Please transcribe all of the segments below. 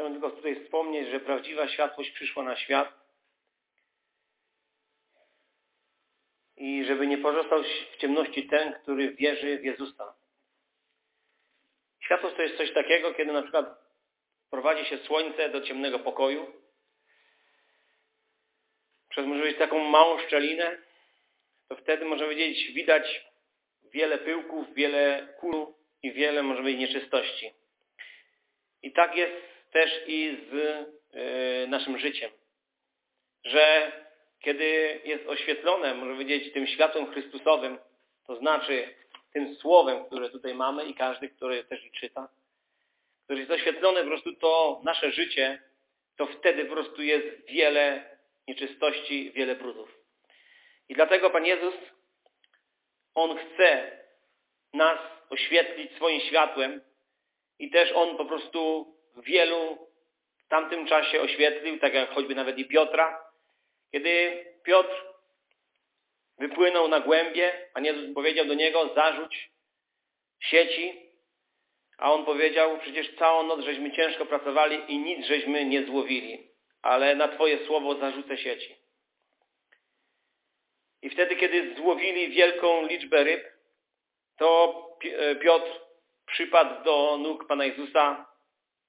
Chciałbym tylko tutaj wspomnieć, że prawdziwa światłość przyszła na świat i żeby nie pozostał w ciemności ten, który wierzy w Jezusa. Światłość to jest coś takiego, kiedy na przykład prowadzi się słońce do ciemnego pokoju, przez może być taką małą szczelinę, to wtedy może powiedzieć widać wiele pyłków, wiele kulu i wiele może być nieczystości. I tak jest też i z y, naszym życiem, że kiedy jest oświetlone, może powiedzieć, tym światłem Chrystusowym, to znaczy tym słowem, które tutaj mamy i każdy, który też i czyta, które jest oświetlone po prostu to nasze życie, to wtedy po prostu jest wiele nieczystości, wiele brudów. I dlatego Pan Jezus, On chce nas oświetlić swoim światłem i też On po prostu wielu w tamtym czasie oświetlił, tak jak choćby nawet i Piotra. Kiedy Piotr wypłynął na głębie, Pan Jezus powiedział do niego, zarzuć sieci, a on powiedział, przecież całą noc żeśmy ciężko pracowali i nic żeśmy nie złowili ale na Twoje słowo zarzucę sieci. I wtedy, kiedy złowili wielką liczbę ryb, to e, Piotr przypadł do nóg Pana Jezusa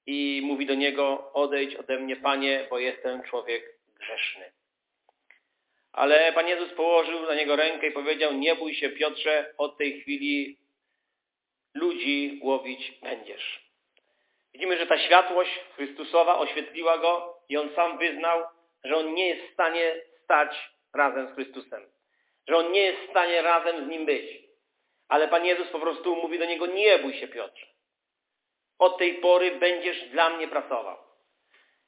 i mówi do Niego, odejdź ode mnie, Panie, bo jestem człowiek grzeszny. Ale Pan Jezus położył na niego rękę i powiedział, nie bój się Piotrze, od tej chwili ludzi łowić będziesz. Widzimy, że ta światłość Chrystusowa oświetliła go i on sam wyznał, że on nie jest w stanie stać razem z Chrystusem. Że on nie jest w stanie razem z Nim być. Ale Pan Jezus po prostu mówi do niego, nie bój się Piotrze. Od tej pory będziesz dla mnie pracował.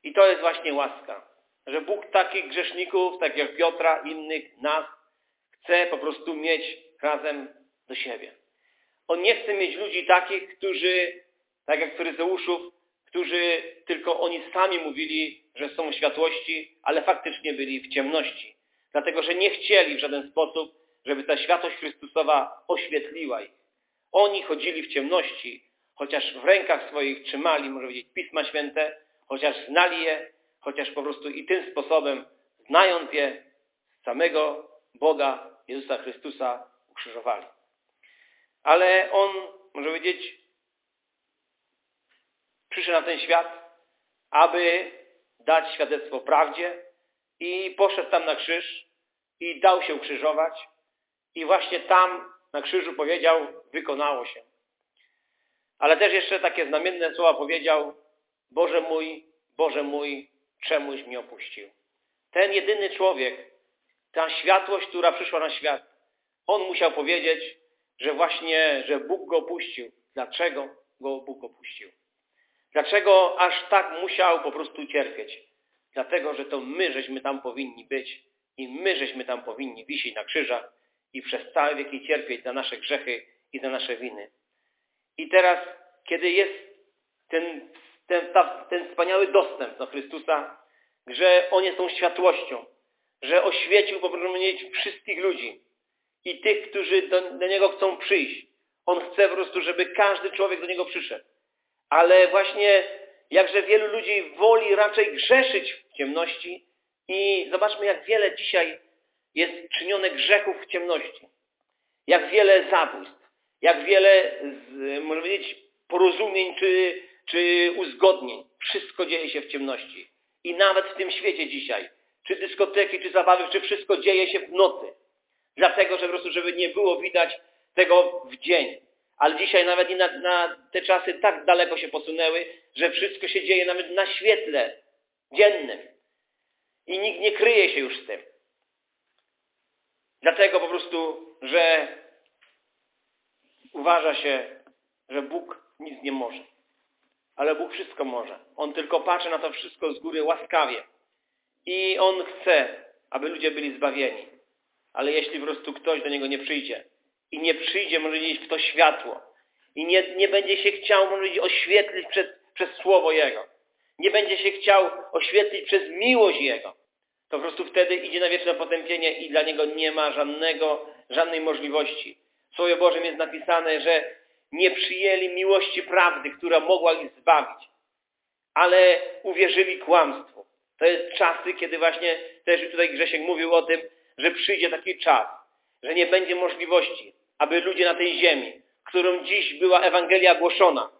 I to jest właśnie łaska. Że Bóg takich grzeszników, tak jak Piotra, innych, nas, chce po prostu mieć razem do siebie. On nie chce mieć ludzi takich, którzy, tak jak Fryzeuszów, którzy tylko oni sami mówili, że są światłości, ale faktycznie byli w ciemności. Dlatego, że nie chcieli w żaden sposób, żeby ta światłość Chrystusowa oświetliła ich. Oni chodzili w ciemności, chociaż w rękach swoich trzymali, może powiedzieć, Pisma Święte, chociaż znali je, chociaż po prostu i tym sposobem, znając je, samego Boga, Jezusa Chrystusa ukrzyżowali. Ale On, może powiedzieć, przyszedł na ten świat, aby dać świadectwo prawdzie i poszedł tam na krzyż i dał się ukrzyżować i właśnie tam na krzyżu powiedział, wykonało się. Ale też jeszcze takie znamienne słowa powiedział, Boże mój, Boże mój, czemuś mnie opuścił. Ten jedyny człowiek, ta światłość, która przyszła na świat, on musiał powiedzieć, że właśnie, że Bóg go opuścił. Dlaczego go Bóg opuścił? Dlaczego aż tak musiał po prostu cierpieć? Dlatego, że to my żeśmy tam powinni być i my żeśmy tam powinni wisieć na krzyżach i przez całe wieki cierpieć za nasze grzechy i za nasze winy. I teraz, kiedy jest ten, ten, ta, ten wspaniały dostęp do Chrystusa, że On jest tą światłością, że oświecił po prostu wszystkich ludzi i tych, którzy do, do Niego chcą przyjść. On chce po prostu, żeby każdy człowiek do Niego przyszedł. Ale właśnie jakże wielu ludzi woli raczej grzeszyć w ciemności i zobaczmy, jak wiele dzisiaj jest czynione grzechów w ciemności. Jak wiele zabójstw, jak wiele, można powiedzieć, porozumień czy, czy uzgodnień. Wszystko dzieje się w ciemności. I nawet w tym świecie dzisiaj, czy dyskoteki, czy zabawy, czy wszystko dzieje się w nocy. Dlatego, że po prostu, żeby nie było widać tego w dzień. Ale dzisiaj nawet i na, na, te czasy tak daleko się posunęły, że wszystko się dzieje nawet na świetle dziennym. I nikt nie kryje się już z tym. Dlatego po prostu, że uważa się, że Bóg nic nie może. Ale Bóg wszystko może. On tylko patrzy na to wszystko z góry łaskawie. I On chce, aby ludzie byli zbawieni. Ale jeśli po prostu ktoś do Niego nie przyjdzie, i nie przyjdzie, może powiedzieć, w to światło. I nie, nie będzie się chciał, może powiedzieć, oświetlić przez, przez Słowo Jego. Nie będzie się chciał oświetlić przez miłość Jego. To po prostu wtedy idzie na wieczne potępienie i dla niego nie ma żadnego, żadnej możliwości. Słowie Bożym jest napisane, że nie przyjęli miłości prawdy, która mogła ich zbawić. ale uwierzyli kłamstwu. To jest czasy, kiedy właśnie też tutaj Grzesiek mówił o tym, że przyjdzie taki czas, że nie będzie możliwości, aby ludzie na tej ziemi, którą dziś była Ewangelia głoszona,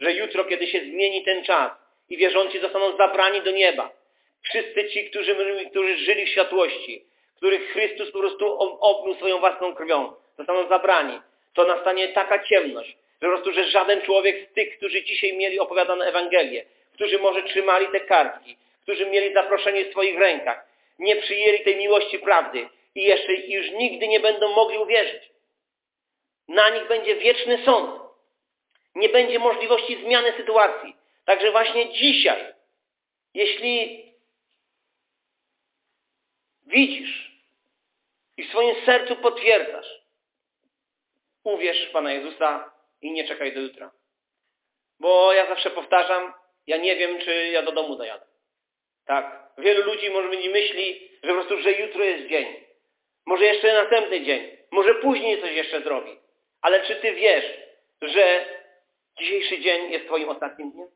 że jutro, kiedy się zmieni ten czas i wierzący zostaną zabrani do nieba, wszyscy ci, którzy, którzy żyli w światłości, których Chrystus po prostu obmył swoją własną krwią, zostaną zabrani, to nastanie taka ciemność, że po prostu, że żaden człowiek z tych, którzy dzisiaj mieli opowiadane Ewangelię, którzy może trzymali te kartki, którzy mieli zaproszenie w swoich rękach, nie przyjęli tej miłości prawdy i jeszcze już nigdy nie będą mogli uwierzyć. Na nich będzie wieczny sąd. Nie będzie możliwości zmiany sytuacji. Także właśnie dzisiaj, jeśli widzisz i w swoim sercu potwierdzasz, uwierz w Pana Jezusa i nie czekaj do jutra. Bo ja zawsze powtarzam, ja nie wiem, czy ja do domu dojadę. Tak. Wielu ludzi może nie myśli, że po prostu, że jutro jest dzień. Może jeszcze następny dzień. Może później coś jeszcze zrobi. Ale czy ty wiesz, że dzisiejszy dzień jest twoim ostatnim dniem?